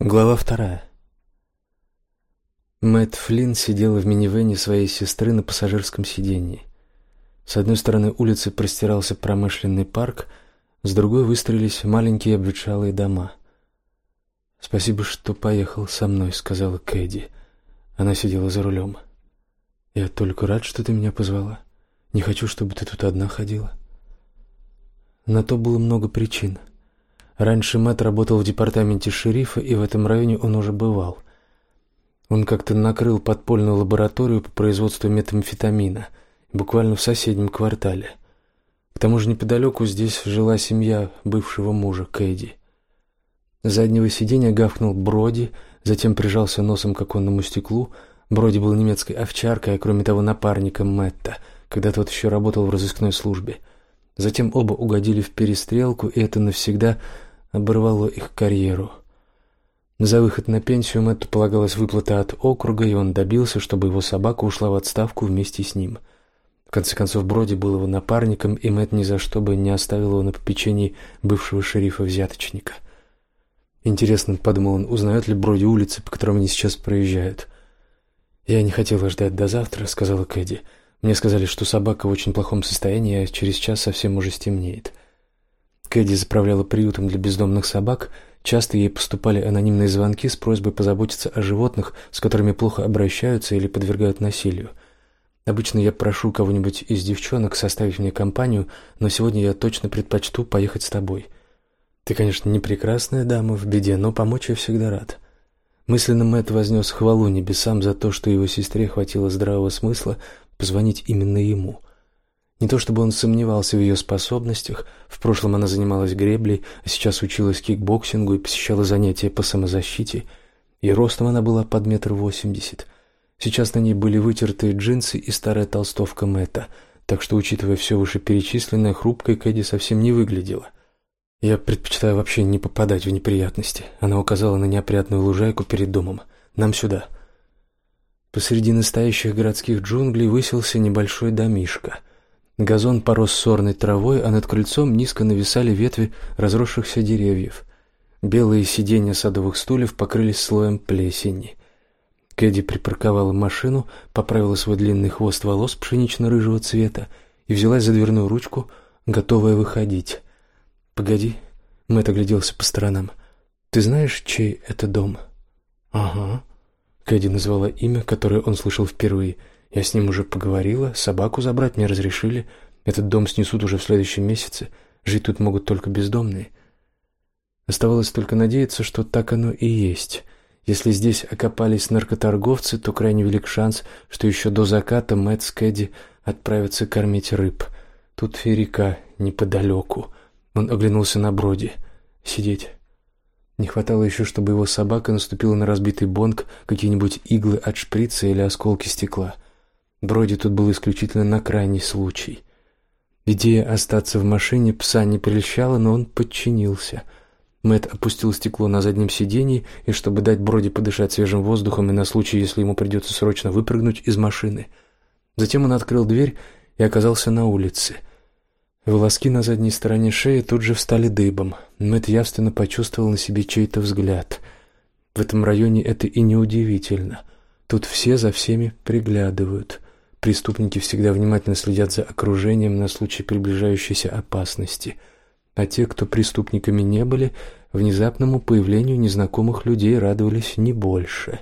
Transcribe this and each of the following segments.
Глава вторая. Мэтт Флинн сидел в минивэне своей сестры на пассажирском сиденье. С одной стороны улицы простирался промышленный парк, с другой выстроились маленькие обветшалые дома. «Спасибо, что поехал со мной», — сказала Кэдди. Она сидела за рулем. «Я только рад, что ты меня позвала. Не хочу, чтобы ты тут одна ходила». На то было много причин. Раньше Мэтт работал в департаменте шерифа, и в этом районе он уже бывал. Он как-то накрыл подпольную лабораторию по производству метамфетамина, буквально в соседнем квартале. К тому же неподалеку здесь жила семья бывшего мужа Кэдди. С заднего сиденья гавкнул Броди, затем прижался носом к оконному стеклу. Броди был немецкой овчаркой, а кроме того напарником Мэтта, когда тот еще работал в разыскной службе. Затем оба угодили в перестрелку, и это навсегда оборвало их карьеру. За выход на пенсию Мэтту полагалась выплата от округа, и он добился, чтобы его собака ушла в отставку вместе с ним. В конце концов, Броди был его напарником, и Мэтт ни за что бы не оставил его на попечении бывшего шерифа-взяточника. Интересно, подумал он, узнает ли Броди улицы, по которым они сейчас проезжают. «Я не хотела ждать до завтра», — сказала Кэдди. «Мне сказали, что собака в очень плохом состоянии, а через час совсем уже стемнеет». Кэдди заправляла приютом для бездомных собак. Часто ей поступали анонимные звонки с просьбой позаботиться о животных, с которыми плохо обращаются или подвергают насилию. Обычно я прошу кого-нибудь из девчонок составить мне компанию, но сегодня я точно предпочту поехать с тобой. Ты, конечно, не прекрасная дама в беде, но помочь я всегда рад. Мысленно Мэтт вознес хвалу небесам за то, что его сестре хватило здравого смысла позвонить именно ему. Не то чтобы он сомневался в ее способностях, в прошлом она занималась греблей, а сейчас училась кикбоксингу и посещала занятия по самозащите, и ростом она была под метр восемьдесят. Сейчас на ней были вытертые джинсы и старая толстовка Мэтта, так что, учитывая все вышеперечисленное, хрупкой Кэдди совсем не выглядела. «Я предпочитаю вообще не попадать в неприятности», — она указала на неопрятную лужайку перед домом. «Нам сюда». Посреди настоящих городских джунглей высился небольшой домишко — Газон порос сорной травой, а над крыльцом низко нависали ветви разросшихся деревьев. Белые сиденья садовых стульев покрылись слоем плесени. Кэдди припарковала машину, поправила свой длинный хвост волос пшенично-рыжего цвета и взялась за дверную ручку, готовая выходить. «Погоди», — Мэтт огляделся по сторонам. «Ты знаешь, чей это дом?» «Ага». Кэдди назвала имя, которое он слышал впервые — я с ним уже поговорила, собаку забрать мне разрешили. Этот дом снесут уже в следующем месяце. Жить тут могут только бездомные. Оставалось только надеяться, что так оно и есть. Если здесь окопались наркоторговцы, то крайне велик шанс, что еще до заката Мэтт с Кэдди отправятся кормить рыб. Тут и река неподалеку. Он оглянулся на Броди. Сидеть. Не хватало еще, чтобы его собака наступила на разбитый бонг, какие-нибудь иглы от шприца или осколки стекла — Броди тут был исключительно на крайний случай. Идея остаться в машине пса не прельщала, но он подчинился. Мэт опустил стекло на заднем сиденье, и чтобы дать Броди подышать свежим воздухом и на случай, если ему придется срочно выпрыгнуть из машины. Затем он открыл дверь и оказался на улице. Волоски на задней стороне шеи тут же встали дыбом. Мэт явственно почувствовал на себе чей-то взгляд. В этом районе это и неудивительно. Тут все за всеми приглядывают. Преступники всегда внимательно следят за окружением на случай приближающейся опасности, а те, кто преступниками не были, внезапному появлению незнакомых людей радовались не больше.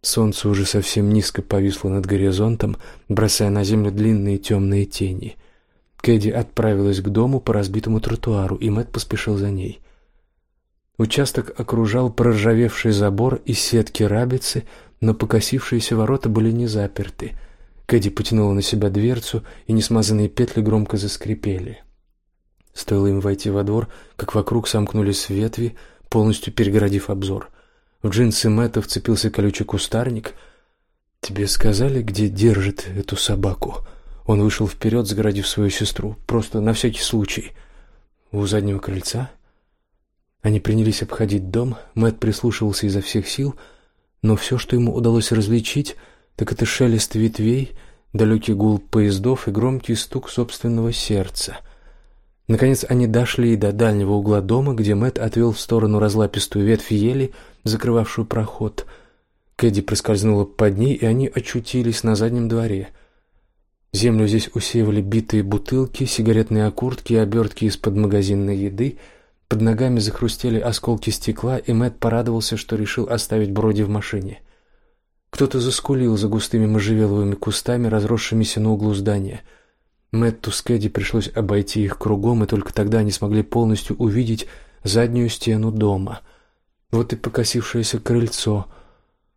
Солнце уже совсем низко повисло над горизонтом, бросая на землю длинные темные тени. Кэдди отправилась к дому по разбитому тротуару, и Мэтт поспешил за ней. Участок окружал проржавевший забор из сетки рабицы, но покосившиеся ворота были не заперты — Кэдди потянула на себя дверцу, и несмазанные петли громко заскрипели. Стоило им войти во двор, как вокруг сомкнулись ветви, полностью перегородив обзор. В джинсы Мэтта вцепился колючий кустарник. «Тебе сказали, где держит эту собаку?» Он вышел вперед, загородив свою сестру, просто на всякий случай. У заднего крыльца. Они принялись обходить дом. Мэтт прислушивался изо всех сил, но все, что ему удалось различить — так это шелест ветвей, далекий гул поездов и громкий стук собственного сердца. Наконец они дошли до дальнего угла дома, где Мэт отвел в сторону разлапистую ветвь ели, закрывавшую проход. Кэдди проскользнула под ней, и они очутились на заднем дворе. Землю здесь усеивали битые бутылки, сигаретные окуртки и обертки из-под магазинной еды. Под ногами захрустели осколки стекла, и Мэт порадовался, что решил оставить Броди в машине. Кто-то заскулил за густыми можжевеловыми кустами, разросшимися на углу здания — Мэтту с Кэдди пришлось обойти их кругом, и только тогда они смогли полностью увидеть заднюю стену дома. Вот и покосившееся крыльцо.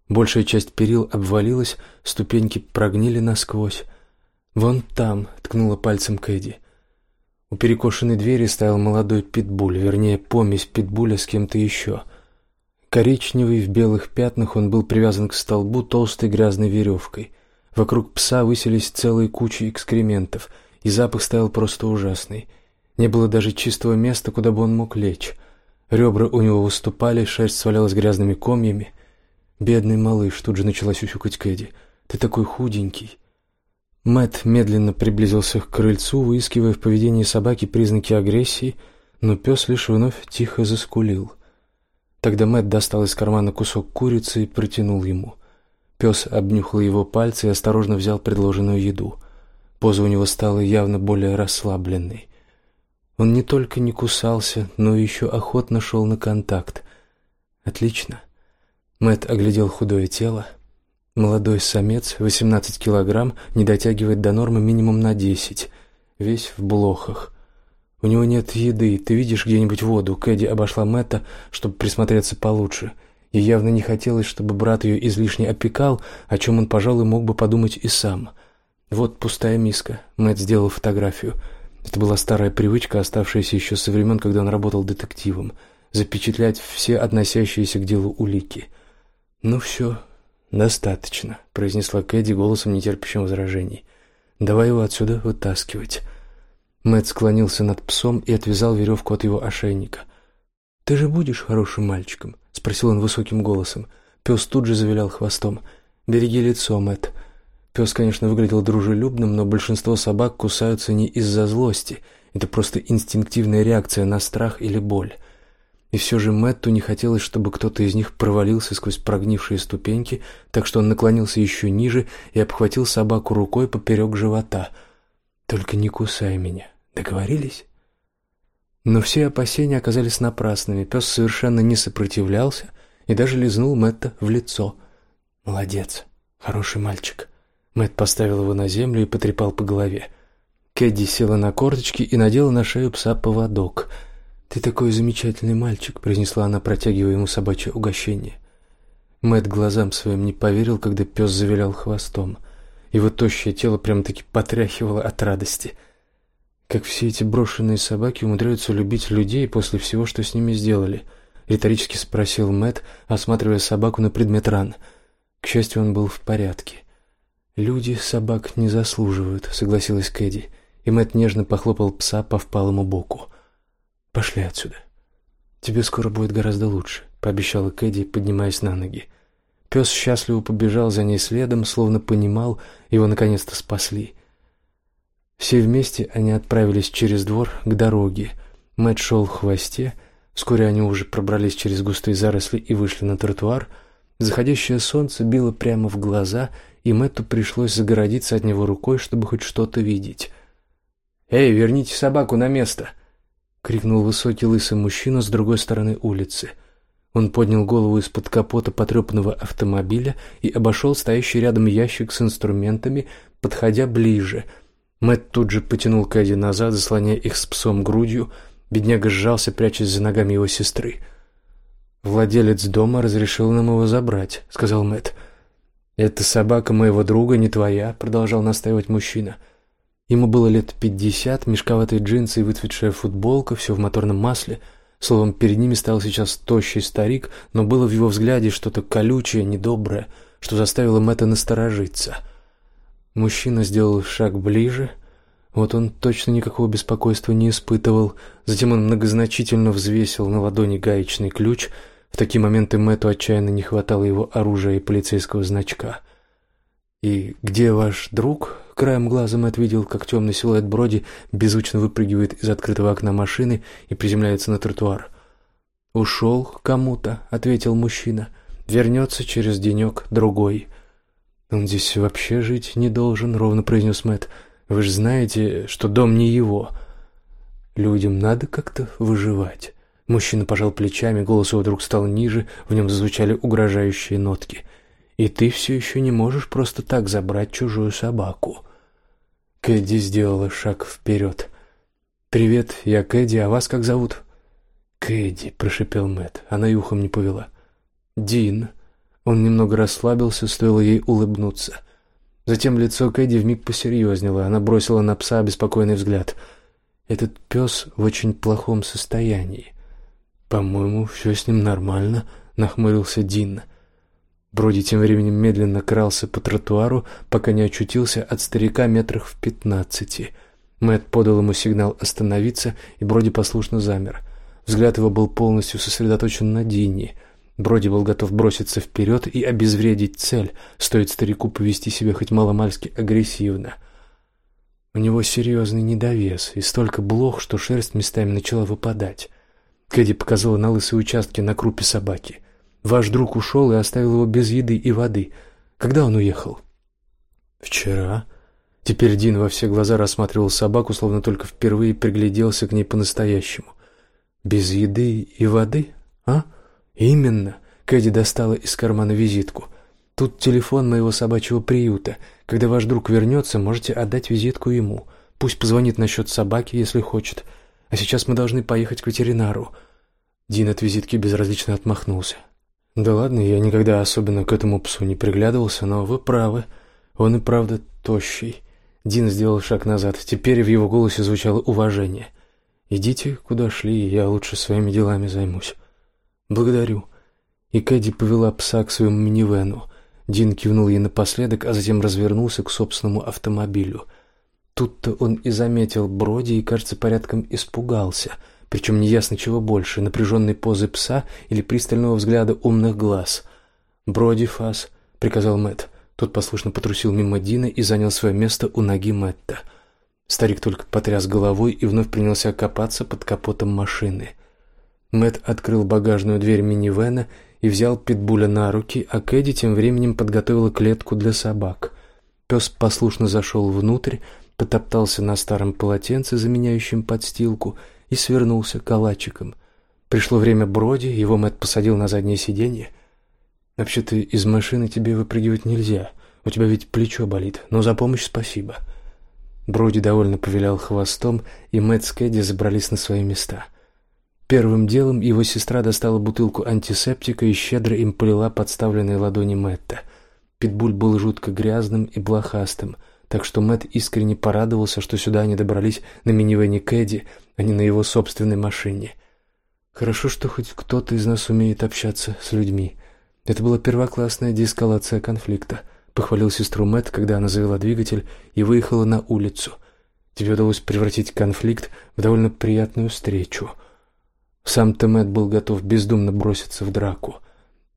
Большая часть перил обвалилась, ступеньки прогнили насквозь. «Вон там», — ткнула пальцем Кэдди. У перекошенной двери стоял молодой питбуль, вернее, помесь питбуля с кем-то еще. Коричневый, в белых пятнах, он был привязан к столбу толстой грязной веревкой. Вокруг пса высились целые кучи экскрементов, и запах стоял просто ужасный. Не было даже чистого места, куда бы он мог лечь. Ребра у него выступали, шерсть свалялась грязными комьями. Бедный малыш, тут же начала сюсюкать Кэдди. Ты такой худенький. Мэт медленно приблизился к крыльцу, выискивая в поведении собаки признаки агрессии, но пес лишь вновь тихо заскулил. Тогда Мэт достал из кармана кусок курицы и протянул ему. Пес обнюхал его пальцы и осторожно взял предложенную еду. Поза у него стала явно более расслабленной. Он не только не кусался, но еще охотно шел на контакт. Отлично. Мэт оглядел худое тело. Молодой самец, 18 килограмм, не дотягивает до нормы минимум на 10, весь в блохах. У него нет еды. Ты видишь где-нибудь воду? Кэдди обошла Мэтта, чтобы присмотреться получше. Ей явно не хотелось, чтобы брат ее излишне опекал, о чем он, пожалуй, мог бы подумать и сам. Вот пустая миска. Мэтт сделал фотографию. Это была старая привычка, оставшаяся еще со времен, когда он работал детективом, запечатлять все относящиеся к делу улики. Ну все, достаточно, произнесла Кэдди голосом нетерпящим возражений. Давай его отсюда вытаскивать. Мэтт склонился над псом и отвязал веревку от его ошейника. Ты же будешь хорошим мальчиком, спросил он высоким голосом. Пес тут же завилял хвостом. Береги лицо, Мэт. Пес, конечно, выглядел дружелюбным, но большинство собак кусаются не из-за злости. Это просто инстинктивная реакция на страх или боль. И все же Мэтту не хотелось, чтобы кто-то из них провалился сквозь прогнившие ступеньки, так что он наклонился еще ниже и обхватил собаку рукой поперек живота. Только не кусай меня. Договорились? Но все опасения оказались напрасными. Пес совершенно не сопротивлялся и даже лизнул Мэтта в лицо. Молодец, хороший мальчик. Мэтт поставил его на землю и потрепал по голове. Кэдди села на корточки и надела на шею пса поводок. Ты такой замечательный мальчик, произнесла она, протягивая ему собачье угощение. Мэтт глазам своим не поверил, когда пес завилял хвостом. Его тощее тело прямо-таки потряхивало от радости. Как все эти брошенные собаки умудряются любить людей после всего, что с ними сделали? риторически спросил Мэт, осматривая собаку на предмет ран. К счастью, он был в порядке. Люди собак не заслуживают, согласилась Кэди, и Мэт нежно похлопал пса по впалому боку. Пошли отсюда. Тебе скоро будет гораздо лучше, пообещала Кэди, поднимаясь на ноги. Пес счастливо побежал за ней следом, словно понимал, его наконец-то спасли. Все вместе они отправились через двор к дороге. Мэтт шел в хвосте. Вскоре они уже пробрались через густые заросли и вышли на тротуар. Заходящее солнце било прямо в глаза, и Мэтту пришлось загородиться от него рукой, чтобы хоть что-то видеть. «Эй, верните собаку на место!» — крикнул высокий лысый мужчина с другой стороны улицы. Он поднял голову из-под капота потрепанного автомобиля и обошел стоящий рядом ящик с инструментами, подходя ближе — Мэт тут же потянул Кэдди назад, заслоняя их с псом грудью. Бедняга сжался, прячась за ногами его сестры. Владелец дома разрешил нам его забрать, сказал Мэт. Это собака моего друга, не твоя, продолжал настаивать мужчина. Ему было лет пятьдесят, мешковатые джинсы и выцветшая футболка, все в моторном масле. Словом, перед ними стоял сейчас тощий старик, но было в его взгляде что-то колючее, недоброе, что заставило Мэтта насторожиться. Мужчина сделал шаг ближе. Вот он точно никакого беспокойства не испытывал. Затем он многозначительно взвесил на ладони гаечный ключ. В такие моменты Мэтту отчаянно не хватало его оружия и полицейского значка. И где ваш друг? Краем глаза Мэтт видел, как темный силуэт Броди беззвучно выпрыгивает из открытого окна машины и приземляется на тротуар. «Ушел кому-то», — ответил мужчина. «Вернется через денек другой». «Он здесь вообще жить не должен», — ровно произнес Мэтт. «Вы же знаете, что дом не его. Людям надо как-то выживать». Мужчина пожал плечами, голос его вдруг стал ниже, в нем зазвучали угрожающие нотки. «И ты все еще не можешь просто так забрать чужую собаку». Кэдди сделала шаг вперед. «Привет, я Кэдди, а вас как зовут?» «Кэдди», — прошипел Мэт. Она и ухом не повела. «Дин». Он немного расслабился, стоило ей улыбнуться. Затем лицо Кэдди вмиг посерьезнело. Она бросила на пса обеспокоенный взгляд. «Этот пес в очень плохом состоянии. «По-моему, все с ним нормально», — нахмурился Дин. Броди тем временем медленно крался по тротуару, пока не очутился от старика метрах в пятнадцати. Мэтт подал ему сигнал остановиться, и Броди послушно замер. Взгляд его был полностью сосредоточен на Дине. Броди был готов броситься вперед и обезвредить цель, стоит старику повести себя хоть маломальски агрессивно. У него серьезный недовес и столько блох, что шерсть местами начала выпадать. Кэдди показала на лысые участки на крупе собаки. Ваш друг ушел и оставил его без еды и воды. Когда он уехал? Вчера. Теперь Дин во все глаза рассматривал собаку, словно только впервые пригляделся к ней по-настоящему. Без еды и воды? А? Именно. Кэдди достала из кармана визитку. Тут телефон моего собачьего приюта. Когда ваш друг вернется, можете отдать визитку ему. Пусть позвонит насчет собаки, если хочет. А сейчас мы должны поехать к ветеринару. Дин от визитки безразлично отмахнулся. Да ладно, я никогда особенно к этому псу не приглядывался, но вы правы. Он и правда тощий. Дин сделал шаг назад. Теперь в его голосе звучало уважение. Идите, куда шли, я лучше своими делами займусь. Благодарю. И Кэдди повела пса к своему минивэну. Дин кивнул ей напоследок, а затем развернулся к собственному автомобилю — Тут-то он и заметил Броди и, кажется, порядком испугался, причем неясно чего больше, напряженной позы пса или пристального взгляда умных глаз. «Броди, Фас», — приказал Мэтт. Тот послушно потрусил мимо Дина и занял свое место у ноги Мэтта. Старик только потряс головой и вновь принялся копаться под капотом машины. Мэтт открыл багажную дверь минивэна и взял питбуля на руки, а Кэдди тем временем подготовила клетку для собак. Пес послушно зашел внутрь, потоптался на старом полотенце, заменяющем подстилку, и свернулся калачиком. Пришло время Броди, его Мэтт посадил на заднее сиденье. «Вообще-то из машины тебе выпрыгивать нельзя, у тебя ведь плечо болит, но за помощь спасибо». Броди довольно повилял хвостом, и Мэтт с Кэдди забрались на свои места. Первым делом его сестра достала бутылку антисептика и щедро им полила подставленные ладони Мэтта. Питбуль был жутко грязным и блохастым — так что Мэт искренне порадовался, что сюда они добрались на минивэне Кэдди, а не на его собственной машине. Хорошо, что хоть кто-то из нас умеет общаться с людьми. Это была первоклассная деэскалация конфликта. Похвалил сестру Мэт, когда она завела двигатель и выехала на улицу. Тебе удалось превратить конфликт в довольно приятную встречу. Сам-то Мэт был готов бездумно броситься в драку.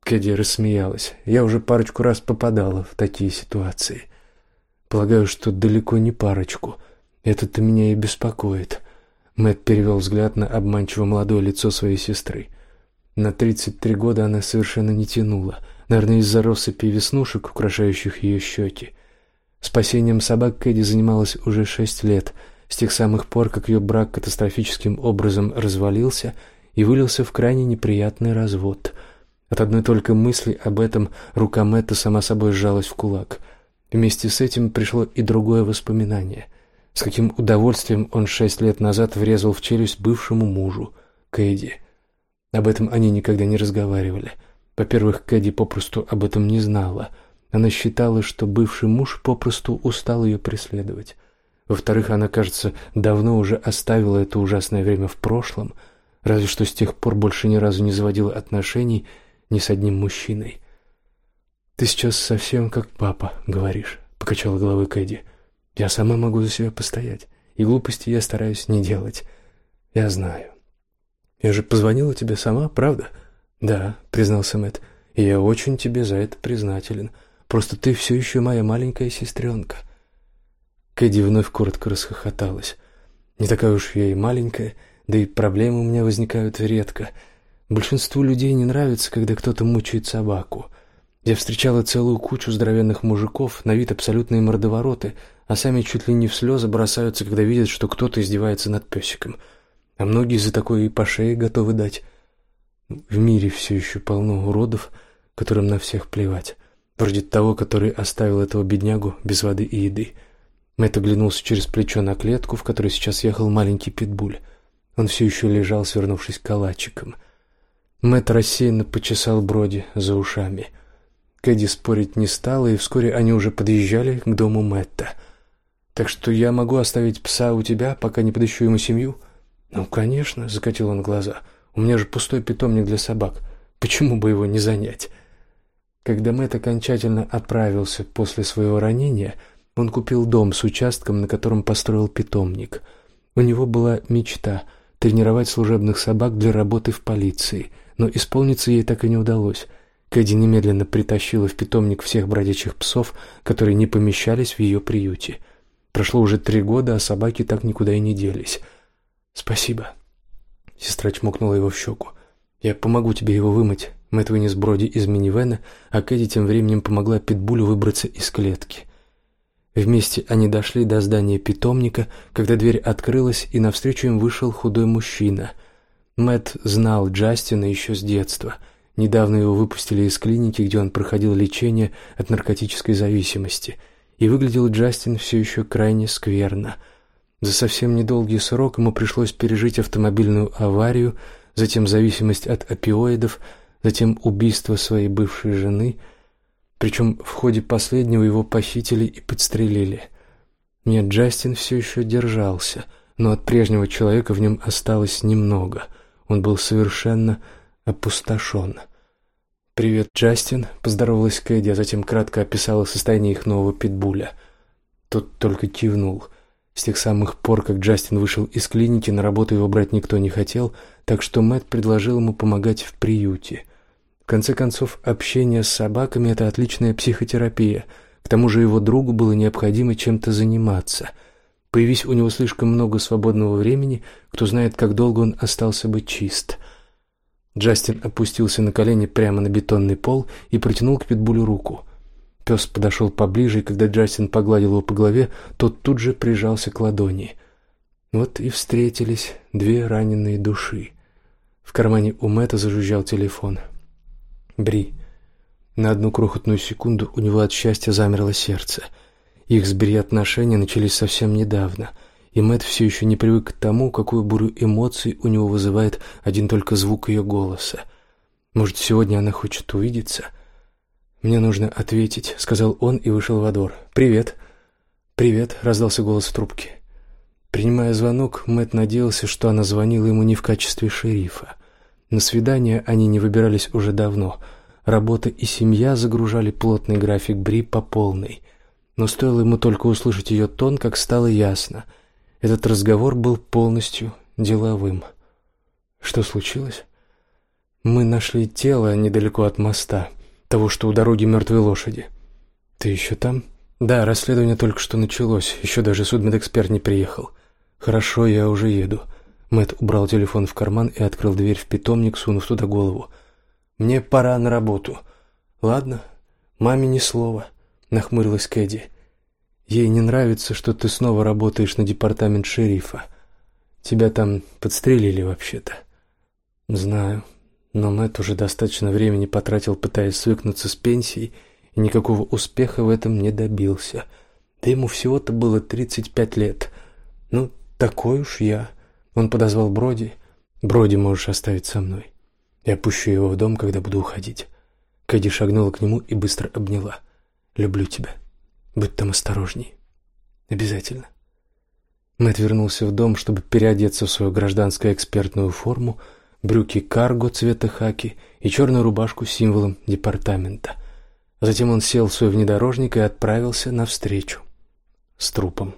Кэдди рассмеялась. Я уже парочку раз попадала в такие ситуации. Полагаю, что далеко не парочку. Это-то меня и беспокоит. Мэт перевел взгляд на обманчиво молодое лицо своей сестры. На тридцать три года она совершенно не тянула, наверное, из-за россыпи веснушек, украшающих ее щеки. Спасением собак Кэдди занималась уже шесть лет, с тех самых пор, как ее брак катастрофическим образом развалился и вылился в крайне неприятный развод. От одной только мысли об этом рука Мэтта сама собой сжалась в кулак — Вместе с этим пришло и другое воспоминание. С каким удовольствием он шесть лет назад врезал в челюсть бывшему мужу, Кэдди. Об этом они никогда не разговаривали. Во-первых, Кэдди попросту об этом не знала. Она считала, что бывший муж попросту устал ее преследовать. Во-вторых, она, кажется, давно уже оставила это ужасное время в прошлом, разве что с тех пор больше ни разу не заводила отношений ни с одним мужчиной. «Ты сейчас совсем как папа, говоришь», — покачала головой Кэдди. «Я сама могу за себя постоять, и глупости я стараюсь не делать. Я знаю». «Я же позвонила тебе сама, правда?» «Да», — признался Мэтт, — «и я очень тебе за это признателен. Просто ты все еще моя маленькая сестренка». Кэдди вновь коротко расхохоталась. Не такая уж я и маленькая, да и проблемы у меня возникают редко. Большинству людей не нравится, когда кто-то мучает собаку. Я встречала целую кучу здоровенных мужиков, на вид абсолютные мордовороты, а сами чуть ли не в слезы бросаются, когда видят, что кто-то издевается над песиком. А многие за такое и по шее готовы дать. В мире все еще полно уродов, которым на всех плевать. Вроде того, который оставил этого беднягу без воды и еды. Мэтт оглянулся через плечо на клетку, в которой сейчас ехал маленький питбуль. Он все еще лежал, свернувшись калачиком. Мэтт рассеянно почесал Броди за ушами. Кэдди спорить не стала, и вскоре они уже подъезжали к дому Мэтта. «Так что я могу оставить пса у тебя, пока не подыщу ему семью?» «Ну, конечно», — закатил он глаза. «У меня же пустой питомник для собак. Почему бы его не занять?» Когда Мэтт окончательно оправился после своего ранения, он купил дом с участком, на котором построил питомник. У него была мечта — тренировать служебных собак для работы в полиции, но исполниться ей так и не удалось. Кэдди немедленно притащила в питомник всех бродячих псов, которые не помещались в ее приюте. Прошло уже три года, а собаки так никуда и не делись. «Спасибо». Сестра чмокнула его в щеку. «Я помогу тебе его вымыть». Мэтт вынес Броди из минивэна, а Кэдди тем временем помогла Питбулю выбраться из клетки. Вместе они дошли до здания питомника, когда дверь открылась, и навстречу им вышел худой мужчина. Мэтт знал Джастина еще с детства. Недавно его выпустили из клиники, где он проходил лечение от наркотической зависимости. И выглядел Джастин все еще крайне скверно. За совсем недолгий срок ему пришлось пережить автомобильную аварию, затем зависимость от опиоидов, затем убийство своей бывшей жены — причем в ходе последнего его похитили и подстрелили. Нет, Джастин все еще держался, но от прежнего человека в нем осталось немного. Он был совершенно опустошен. «Привет, Джастин», — поздоровалась Кэдди, а затем кратко описала состояние их нового питбуля. Тот только кивнул. С тех самых пор, как Джастин вышел из клиники, на работу его брать никто не хотел, так что Мэтт предложил ему помогать в приюте — в конце концов, общение с собаками – это отличная психотерапия. К тому же его другу было необходимо чем-то заниматься. Появись у него слишком много свободного времени, кто знает, как долго он остался бы чист. Джастин опустился на колени прямо на бетонный пол и протянул к питбулю руку. Пес подошел поближе, и когда Джастин погладил его по голове, тот тут же прижался к ладони. Вот и встретились две раненые души. В кармане у Мэтта зажужжал телефон – Бри. На одну крохотную секунду у него от счастья замерло сердце. Их с Бри отношения начались совсем недавно, и Мэтт все еще не привык к тому, какую бурю эмоций у него вызывает один только звук ее голоса. Может, сегодня она хочет увидеться? «Мне нужно ответить», — сказал он и вышел во двор. «Привет». «Привет», — раздался голос в трубке. Принимая звонок, Мэтт надеялся, что она звонила ему не в качестве шерифа. На свидание они не выбирались уже давно. Работа и семья загружали плотный график Бри по полной. Но стоило ему только услышать ее тон, как стало ясно. Этот разговор был полностью деловым. Что случилось? Мы нашли тело недалеко от моста, того, что у дороги мертвой лошади. Ты еще там? Да, расследование только что началось, еще даже судмедэксперт не приехал. Хорошо, я уже еду. Мэт убрал телефон в карман и открыл дверь в питомник, сунув туда голову. «Мне пора на работу». «Ладно, маме ни слова», — нахмурилась Кэдди. «Ей не нравится, что ты снова работаешь на департамент шерифа. Тебя там подстрелили вообще-то». «Знаю, но Мэт уже достаточно времени потратил, пытаясь свыкнуться с пенсией, и никакого успеха в этом не добился. Да ему всего-то было тридцать пять лет. Ну, такой уж я». Он подозвал Броди. «Броди можешь оставить со мной. Я пущу его в дом, когда буду уходить». Кэдди шагнула к нему и быстро обняла. «Люблю тебя. Будь там осторожней. Обязательно». Мэтт вернулся в дом, чтобы переодеться в свою гражданскую экспертную форму, брюки карго цвета хаки и черную рубашку с символом департамента. Затем он сел в свой внедорожник и отправился навстречу с трупом.